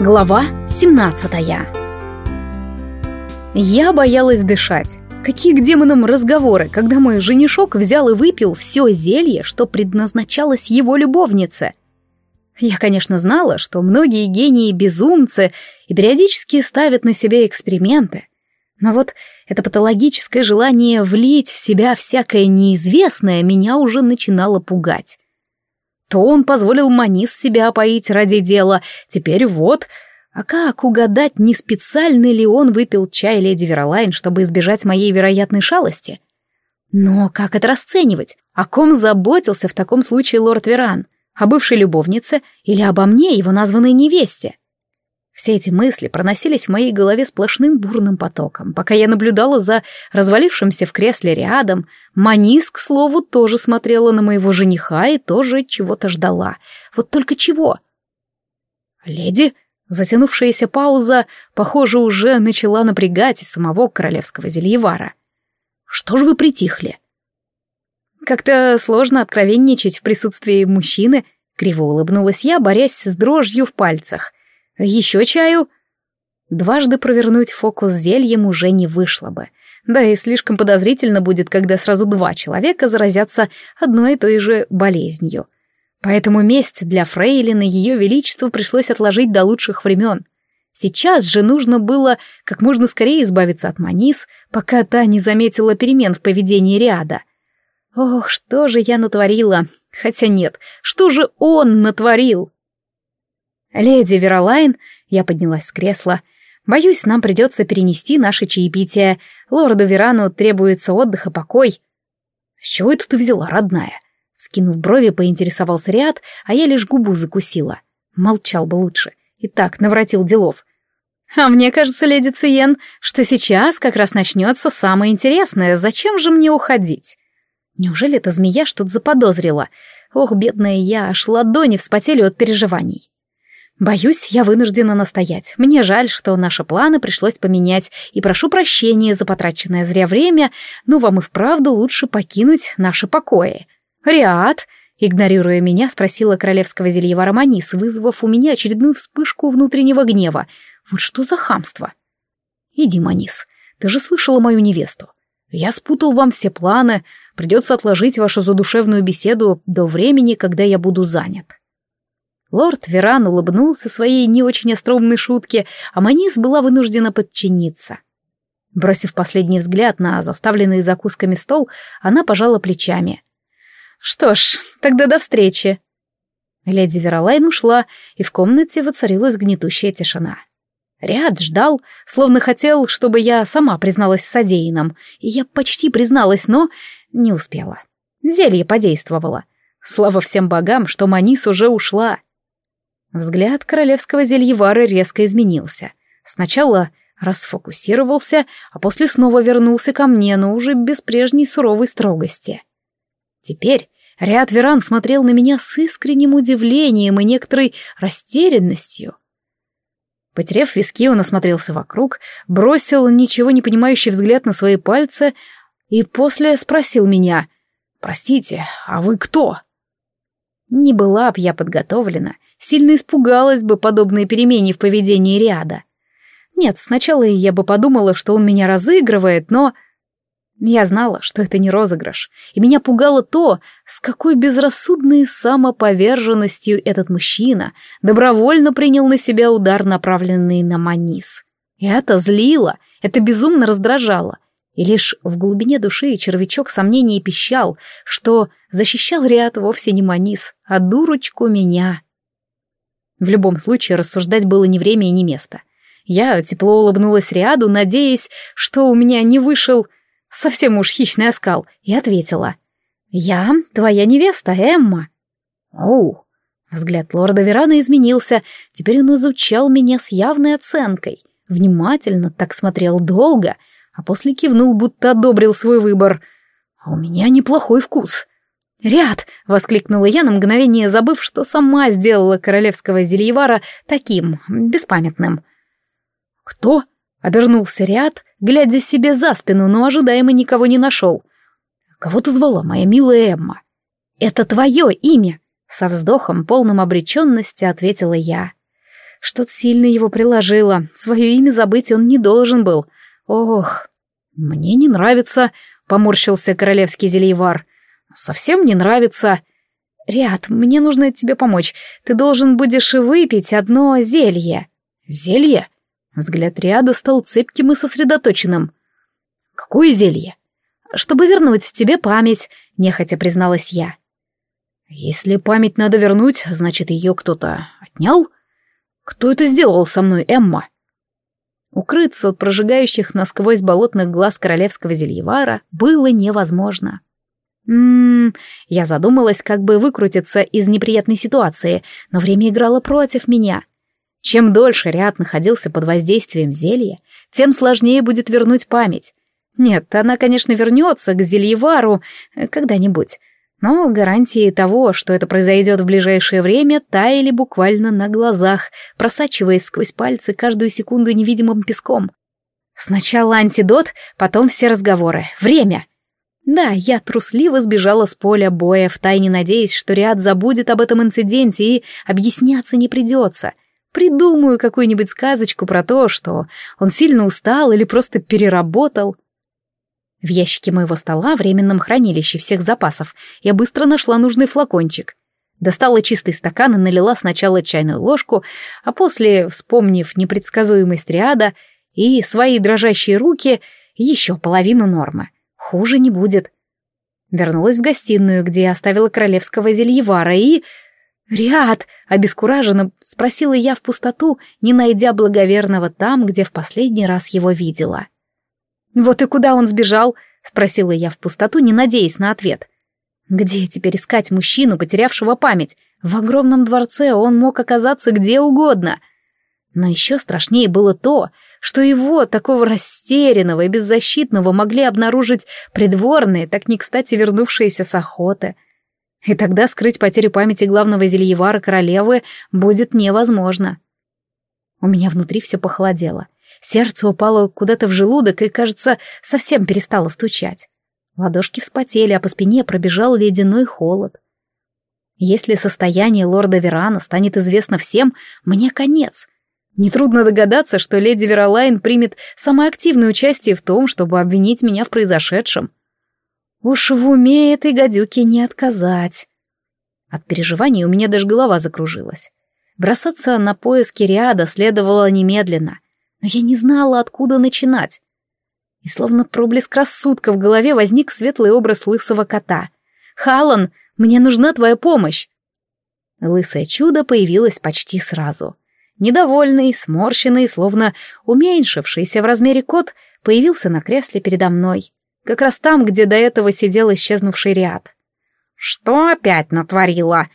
Глава 17 Я боялась дышать. Какие к демонам разговоры, когда мой женишок взял и выпил все зелье, что предназначалось его любовнице. Я, конечно, знала, что многие гении безумцы и периодически ставят на себя эксперименты. Но вот это патологическое желание влить в себя всякое неизвестное меня уже начинало пугать. То он позволил Манис себя опоить ради дела, теперь вот... А как угадать, не специально ли он выпил чай леди Веролайн, чтобы избежать моей вероятной шалости? Но как это расценивать? О ком заботился в таком случае лорд Веран? О бывшей любовнице или обо мне, его названной невесте? Все эти мысли проносились в моей голове сплошным бурным потоком, пока я наблюдала за развалившимся в кресле рядом. Манис, к слову, тоже смотрела на моего жениха и тоже чего-то ждала. Вот только чего? «Леди?» Затянувшаяся пауза, похоже, уже начала напрягать самого королевского зельевара. «Что же вы притихли?» «Как-то сложно откровенничать в присутствии мужчины», — криво улыбнулась я, борясь с дрожью в пальцах — еще чаю?» Дважды провернуть фокус зельем уже не вышло бы. Да и слишком подозрительно будет, когда сразу два человека заразятся одной и той же болезнью. Поэтому месть для Фрейлины ее величество пришлось отложить до лучших времен. Сейчас же нужно было как можно скорее избавиться от Манис, пока та не заметила перемен в поведении Риада. Ох, что же я натворила? Хотя нет, что же он натворил? «Леди Веролайн», — я поднялась с кресла, — «боюсь, нам придется перенести наше чаепитие. Лорду Верану требуется отдых и покой». «С чего это ты взяла, родная?» Скинув брови, поинтересовался Риад, а я лишь губу закусила. Молчал бы лучше. И так навратил делов. «А мне кажется, леди Циен, что сейчас как раз начнется самое интересное. Зачем же мне уходить?» Неужели эта змея что-то заподозрила? Ох, бедная я, аж ладони вспотели от переживаний. Боюсь, я вынуждена настоять. Мне жаль, что наши планы пришлось поменять, и прошу прощения за потраченное зря время, но вам и вправду лучше покинуть наши покои. Риад, игнорируя меня, спросила королевского зельевара Манис, вызвав у меня очередную вспышку внутреннего гнева. Вот что за хамство? Иди, Манис, ты же слышала мою невесту. Я спутал вам все планы, придется отложить вашу задушевную беседу до времени, когда я буду занят. Лорд Веран улыбнулся своей не очень остроумной шутке, а Манис была вынуждена подчиниться. Бросив последний взгляд на заставленный закусками стол, она пожала плечами. «Что ж, тогда до встречи». Леди Веролайн ушла, и в комнате воцарилась гнетущая тишина. Ряд ждал, словно хотел, чтобы я сама призналась в содеянном, и я почти призналась, но не успела. Зелье подействовало. Слава всем богам, что Манис уже ушла. Взгляд королевского зельевара резко изменился. Сначала расфокусировался, а после снова вернулся ко мне, но уже без прежней суровой строгости. Теперь Ряд Веран смотрел на меня с искренним удивлением и некоторой растерянностью. Потерев виски, он осмотрелся вокруг, бросил ничего не понимающий взгляд на свои пальцы и после спросил меня, «Простите, а вы кто?» Не была б я подготовлена, сильно испугалась бы подобной перемене в поведении Риада. Нет, сначала я бы подумала, что он меня разыгрывает, но... Я знала, что это не розыгрыш, и меня пугало то, с какой безрассудной самоповерженностью этот мужчина добровольно принял на себя удар, направленный на Манис. И это злило, это безумно раздражало, и лишь в глубине души червячок сомнений пищал, что защищал Риад вовсе не Манис, а дурочку меня. В любом случае рассуждать было не время и не место. Я тепло улыбнулась Риаду, надеясь, что у меня не вышел совсем уж хищный оскал, и ответила. «Я твоя невеста, Эмма». «Оу». Взгляд лорда Верана изменился, теперь он изучал меня с явной оценкой. Внимательно так смотрел долго, а после кивнул, будто одобрил свой выбор. «А у меня неплохой вкус». «Ряд!» — воскликнула я на мгновение, забыв, что сама сделала королевского зельевара таким, беспамятным. «Кто?» — обернулся Ряд, глядя себе за спину, но ожидаемо никого не нашел. «Кого ты звала, моя милая Эмма?» «Это твое имя!» — со вздохом, полным обреченности, ответила я. Что-то сильно его приложило. Свое имя забыть он не должен был. Ох, мне не нравится, поморщился королевский зельевар. Совсем не нравится. Ряд, мне нужно тебе помочь. Ты должен будешь выпить одно зелье. Зелье? Взгляд Риада стал цепким и сосредоточенным. Какое зелье? Чтобы вернуть тебе память, нехотя призналась я. Если память надо вернуть, значит, ее кто-то отнял? Кто это сделал со мной, Эмма? Укрыться от прожигающих насквозь болотных глаз королевского зельевара было невозможно. Ммм, я задумалась, как бы выкрутиться из неприятной ситуации, но время играло против меня. Чем дольше ряд находился под воздействием зелья, тем сложнее будет вернуть память. Нет, она, конечно, вернется к зельевару э, когда-нибудь, но гарантии того, что это произойдет в ближайшее время, таяли буквально на глазах, просачиваясь сквозь пальцы каждую секунду невидимым песком. Сначала антидот, потом все разговоры. Время. Да, я трусливо сбежала с поля боя, втайне надеясь, что Риад забудет об этом инциденте и объясняться не придется. Придумаю какую-нибудь сказочку про то, что он сильно устал или просто переработал. В ящике моего стола, временном хранилище всех запасов, я быстро нашла нужный флакончик. Достала чистый стакан и налила сначала чайную ложку, а после, вспомнив непредсказуемость триада и свои дрожащие руки, еще половину нормы. Хуже не будет. Вернулась в гостиную, где оставила королевского зельевара и... «Риад!» — обескураженно спросила я в пустоту, не найдя благоверного там, где в последний раз его видела. — «Вот и куда он сбежал?» — спросила я в пустоту, не надеясь на ответ. «Где теперь искать мужчину, потерявшего память? В огромном дворце он мог оказаться где угодно». Но еще страшнее было то, что его, такого растерянного и беззащитного, могли обнаружить придворные, так не кстати вернувшиеся с охоты. И тогда скрыть потерю памяти главного зельевара королевы будет невозможно. У меня внутри все похолодело — Сердце упало куда-то в желудок и, кажется, совсем перестало стучать. Ладошки вспотели, а по спине пробежал ледяной холод. Если состояние лорда Верана станет известно всем, мне конец. Нетрудно догадаться, что леди Веролайн примет самое активное участие в том, чтобы обвинить меня в произошедшем. Уж в уме этой гадюки не отказать. От переживаний у меня даже голова закружилась. Бросаться на поиски ряда следовало немедленно — но я не знала, откуда начинать. И словно проблеск рассудка в голове возник светлый образ лысого кота. «Халан, мне нужна твоя помощь!» Лысое чудо появилось почти сразу. Недовольный, сморщенный, словно уменьшившийся в размере кот, появился на кресле передо мной. Как раз там, где до этого сидел исчезнувший ряд. «Что опять натворила?»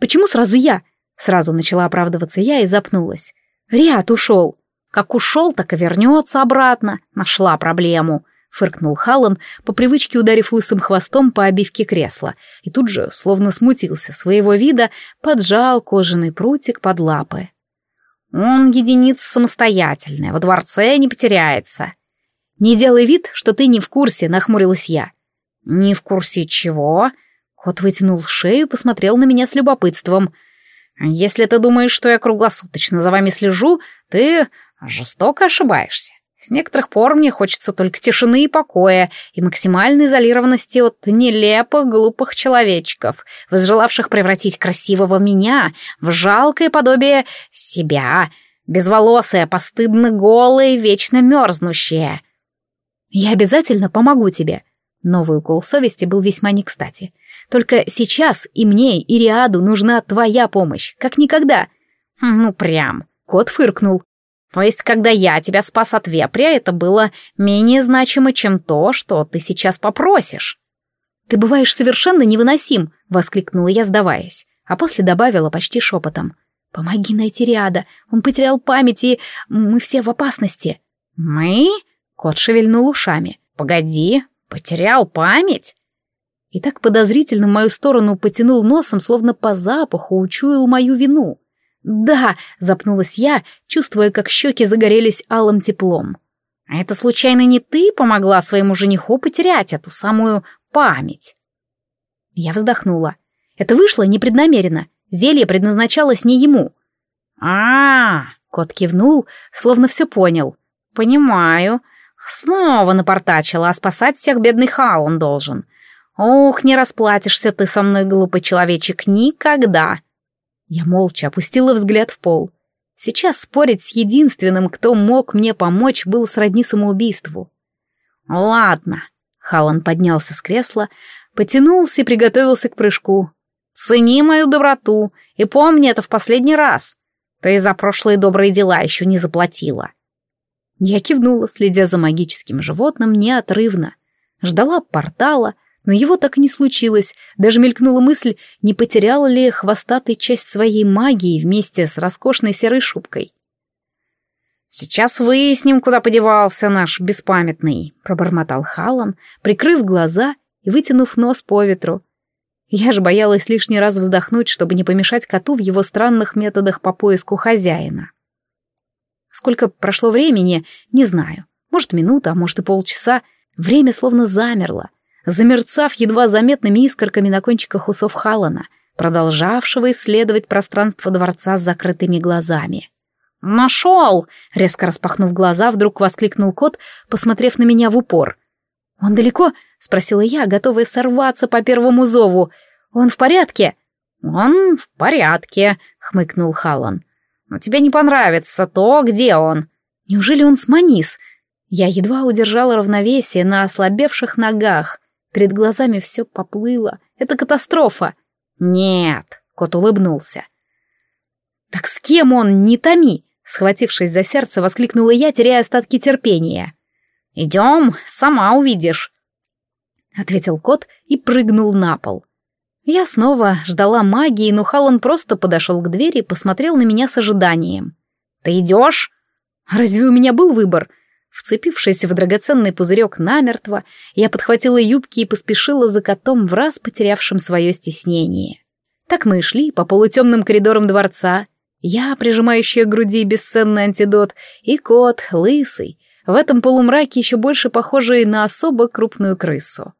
«Почему сразу я?» Сразу начала оправдываться я и запнулась. «Риад ушел». Как ушел, так и вернется обратно. Нашла проблему. Фыркнул Халлан, по привычке ударив лысым хвостом по обивке кресла, и тут же, словно смутился своего вида, поджал кожаный прутик под лапы. «Он единица самостоятельная, во дворце не потеряется». «Не делай вид, что ты не в курсе», — нахмурилась я. «Не в курсе чего?» Кот вытянул шею и посмотрел на меня с любопытством. «Если ты думаешь, что я круглосуточно за вами слежу, ты Жестоко ошибаешься. С некоторых пор мне хочется только тишины и покоя и максимальной изолированности от нелепых глупых человечков, возжелавших превратить красивого меня в жалкое подобие себя, безволосое, постыдно голое, вечно мерзнущее. Я обязательно помогу тебе. Новый укол совести был весьма не кстати. Только сейчас и мне, и Риаду нужна твоя помощь, как никогда. Ну прям. Кот фыркнул. То есть, когда я тебя спас от вепря, это было менее значимо, чем то, что ты сейчас попросишь. «Ты бываешь совершенно невыносим!» — воскликнула я, сдаваясь, а после добавила почти шепотом. «Помоги найти Риада, он потерял память, и мы все в опасности». «Мы?» — кот шевельнул ушами. «Погоди, потерял память?» И так подозрительно в мою сторону потянул носом, словно по запаху учуял мою вину. «Да!» — запнулась я, чувствуя, как щеки загорелись алым теплом. «А это случайно не ты помогла своему жениху потерять эту самую память?» Я вздохнула. Это вышло непреднамеренно. Зелье предназначалось не ему. а, -а, -а кот кивнул, словно все понял. «Понимаю. Снова напортачила, а спасать всех бедный Хаун должен. Ух, не расплатишься ты со мной, глупый человечек, никогда!» Я молча опустила взгляд в пол. Сейчас спорить с единственным, кто мог мне помочь, было сродни самоубийству. «Ладно», — Халан поднялся с кресла, потянулся и приготовился к прыжку. «Цени мою доброту и помни это в последний раз. Ты за прошлые добрые дела еще не заплатила». Я кивнула, следя за магическим животным неотрывно. Ждала портала, но его так и не случилось. Даже мелькнула мысль, не потерял ли хвостатый часть своей магии вместе с роскошной серой шубкой. «Сейчас выясним, куда подевался наш беспамятный», — пробормотал Халан, прикрыв глаза и вытянув нос по ветру. Я же боялась лишний раз вздохнуть, чтобы не помешать коту в его странных методах по поиску хозяина. Сколько прошло времени, не знаю. Может, минута, а может и полчаса. Время словно замерло, замерцав едва заметными искорками на кончиках усов Халана, продолжавшего исследовать пространство дворца с закрытыми глазами. «Нашел!» — резко распахнув глаза, вдруг воскликнул кот, посмотрев на меня в упор. «Он далеко?» — спросила я, готовая сорваться по первому зову. «Он в порядке?» «Он в порядке», — хмыкнул Халан. «Но тебе не понравится то, где он». «Неужели он с Манис?» Я едва удержала равновесие на ослабевших ногах. Перед глазами все поплыло. Это катастрофа. «Нет», — кот улыбнулся. «Так с кем он, не томи!» Схватившись за сердце, воскликнула я, теряя остатки терпения. «Идем, сама увидишь», — ответил кот и прыгнул на пол. Я снова ждала магии, но Халан просто подошел к двери и посмотрел на меня с ожиданием. «Ты идешь?» «Разве у меня был выбор?» Вцепившись в драгоценный пузырек намертво, я подхватила юбки и поспешила за котом в раз потерявшим свое стеснение. Так мы и шли по полутемным коридорам дворца, я, прижимающая к груди бесценный антидот, и кот, лысый, в этом полумраке еще больше похожий на особо крупную крысу.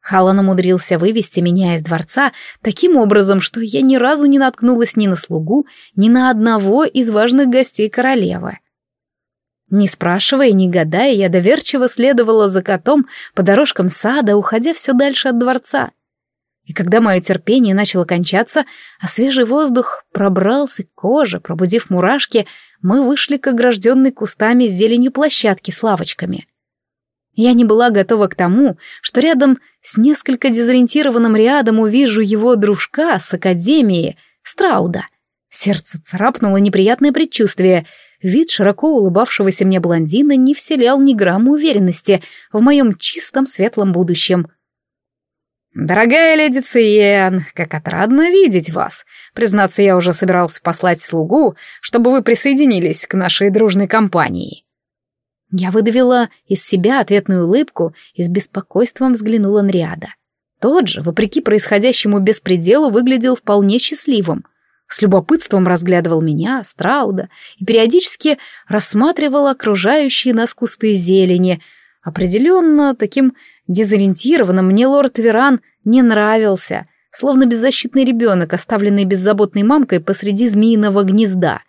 Халан умудрился вывести меня из дворца таким образом, что я ни разу не наткнулась ни на слугу, ни на одного из важных гостей королевы. Не спрашивая, не гадая, я доверчиво следовала за котом по дорожкам сада, уходя все дальше от дворца. И когда мое терпение начало кончаться, а свежий воздух пробрался к коже, пробудив мурашки, мы вышли к огражденной кустами с зеленью площадке с лавочками. Я не была готова к тому, что рядом с несколько дезориентированным рядом увижу его дружка с академии, Страуда. Сердце царапнуло неприятное предчувствие. Вид широко улыбавшегося мне блондина не вселял ни грамма уверенности в моем чистом светлом будущем — «Дорогая леди Циен, как отрадно видеть вас. Признаться, я уже собирался послать слугу, чтобы вы присоединились к нашей дружной компании». Я выдавила из себя ответную улыбку и с беспокойством взглянула на Риада. Тот же, вопреки происходящему беспределу, выглядел вполне счастливым. С любопытством разглядывал меня, Страуда, и периодически рассматривал окружающие нас кусты зелени. Определенно, таким Дезориентированным мне лорд Веран не нравился, словно беззащитный ребенок, оставленный беззаботной мамкой посреди змеиного гнезда.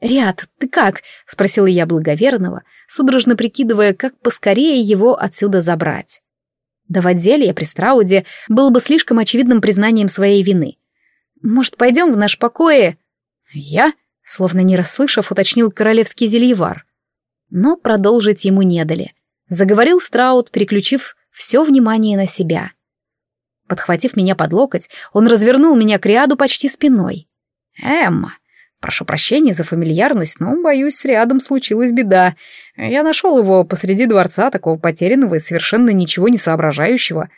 «Ряд, ты как?» — спросила я благоверного, судорожно прикидывая, как поскорее его отсюда забрать. Давать зелье при Страуде было бы слишком очевидным признанием своей вины. «Может, пойдем в наш покое?» «Я?» — словно не расслышав, уточнил королевский зельевар. Но продолжить ему не дали — Заговорил Страут, переключив все внимание на себя. Подхватив меня под локоть, он развернул меня к ряду почти спиной. «Эмма, прошу прощения за фамильярность, но, боюсь, рядом случилась беда. Я нашел его посреди дворца, такого потерянного и совершенно ничего не соображающего.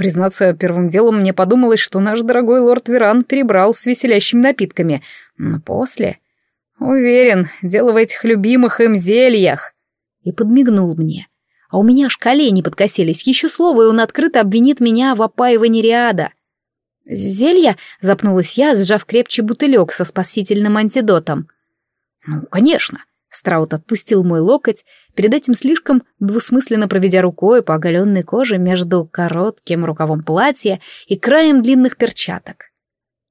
Признаться, первым делом мне подумалось, что наш дорогой лорд Веран перебрал с веселящими напитками. Но после... Уверен, дело в этих любимых им зельях!» И подмигнул мне а у меня аж колени подкосились. Еще слово, и он открыто обвинит меня в опаивании Риада. «Зелья?» — запнулась я, сжав крепче бутылек со спасительным антидотом. «Ну, конечно». Страут отпустил мой локоть, перед этим слишком двусмысленно проведя рукой по оголенной коже между коротким рукавом платья и краем длинных перчаток.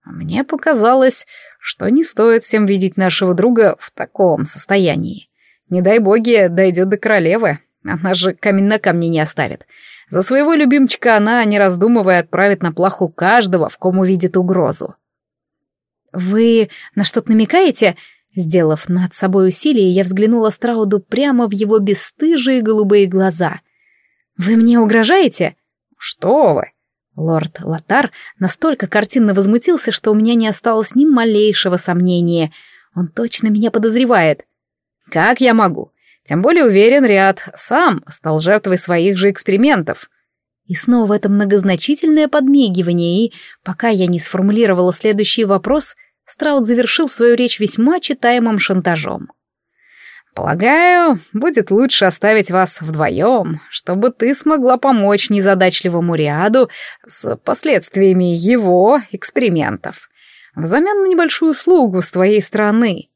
Мне показалось, что не стоит всем видеть нашего друга в таком состоянии. Не дай боги, дойдет до королевы. Она же камень на камне не оставит. За своего любимчика она, не раздумывая, отправит на плаху каждого, в ком увидит угрозу. «Вы на что-то намекаете?» Сделав над собой усилие, я взглянула Страуду прямо в его бесстыжие голубые глаза. «Вы мне угрожаете?» «Что вы?» Лорд Латар настолько картинно возмутился, что у меня не осталось ни малейшего сомнения. Он точно меня подозревает. «Как я могу? Тем более уверен, Ряд сам стал жертвой своих же экспериментов». И снова это многозначительное подмигивание, и, пока я не сформулировала следующий вопрос, Страут завершил свою речь весьма читаемым шантажом. «Полагаю, будет лучше оставить вас вдвоем, чтобы ты смогла помочь незадачливому ряду с последствиями его экспериментов, взамен на небольшую услугу с твоей стороны».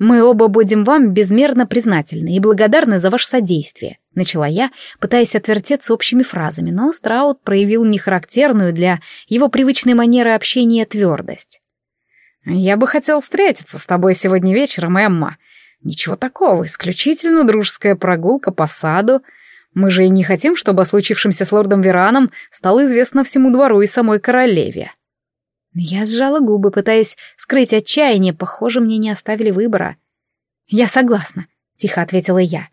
«Мы оба будем вам безмерно признательны и благодарны за ваше содействие», — начала я, пытаясь отвертеться общими фразами, но Страут проявил нехарактерную для его привычной манеры общения твердость. «Я бы хотел встретиться с тобой сегодня вечером, Эмма. Ничего такого, исключительно дружеская прогулка по саду. Мы же и не хотим, чтобы о случившемся с лордом Вераном стало известно всему двору и самой королеве». Я сжала губы, пытаясь скрыть отчаяние, похоже, мне не оставили выбора. «Я согласна», — тихо ответила я.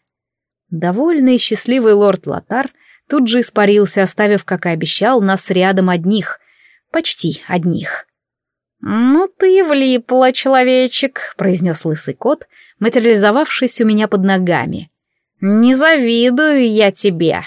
Довольный и счастливый лорд Латар тут же испарился, оставив, как и обещал, нас рядом одних. Почти одних. «Ну ты влипла, человечек», — произнес лысый кот, материализовавшись у меня под ногами. «Не завидую я тебе».